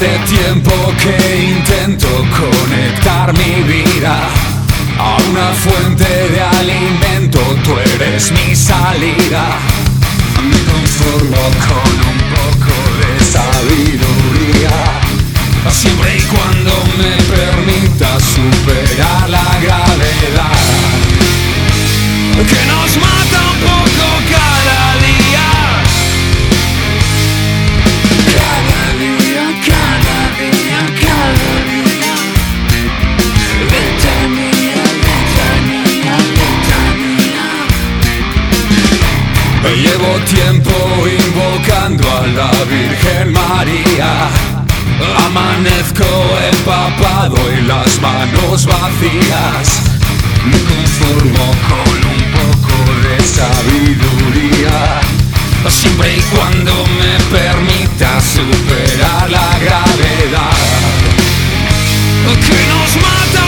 Hace tiempo que intento conectar mi vida a una fuente de alimento, tú eres mi salida. Me conformo con Virgen María. Amanezco empapado y las manos vacías. Me conformo con un poco de sabiduría. Siempre y cuando me permita superar la gravedad. Que